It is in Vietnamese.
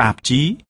tạp chí.